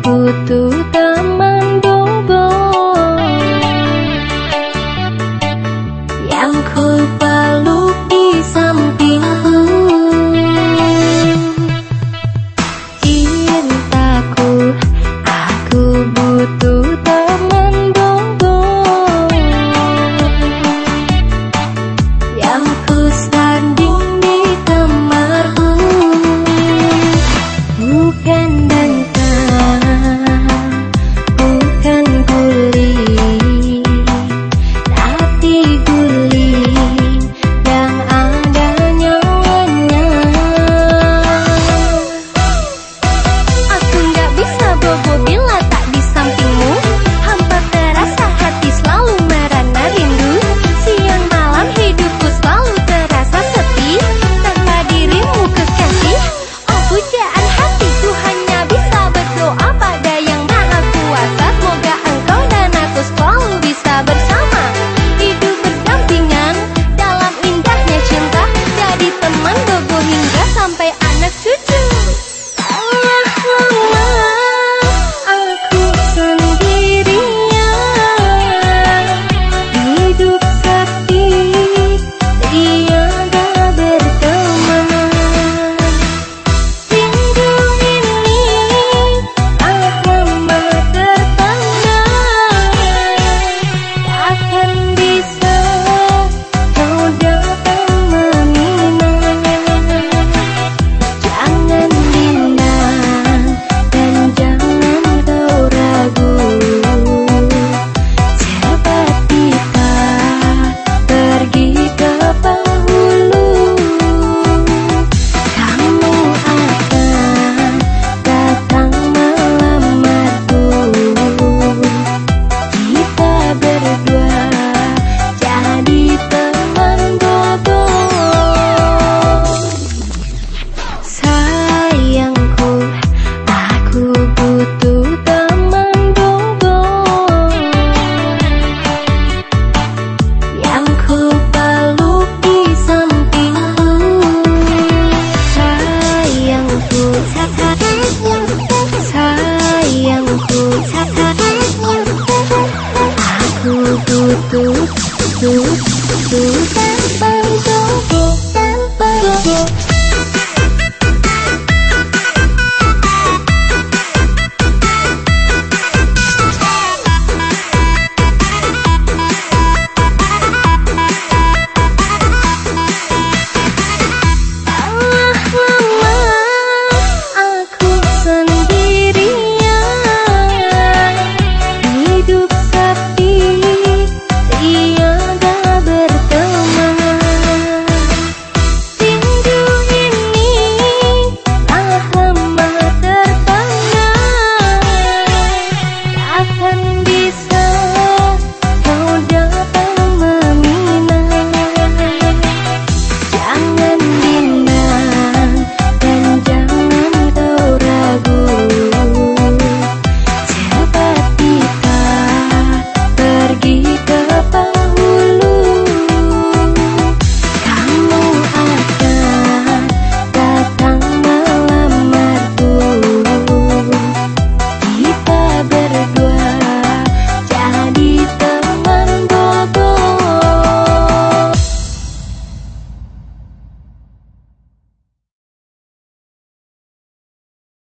孤独的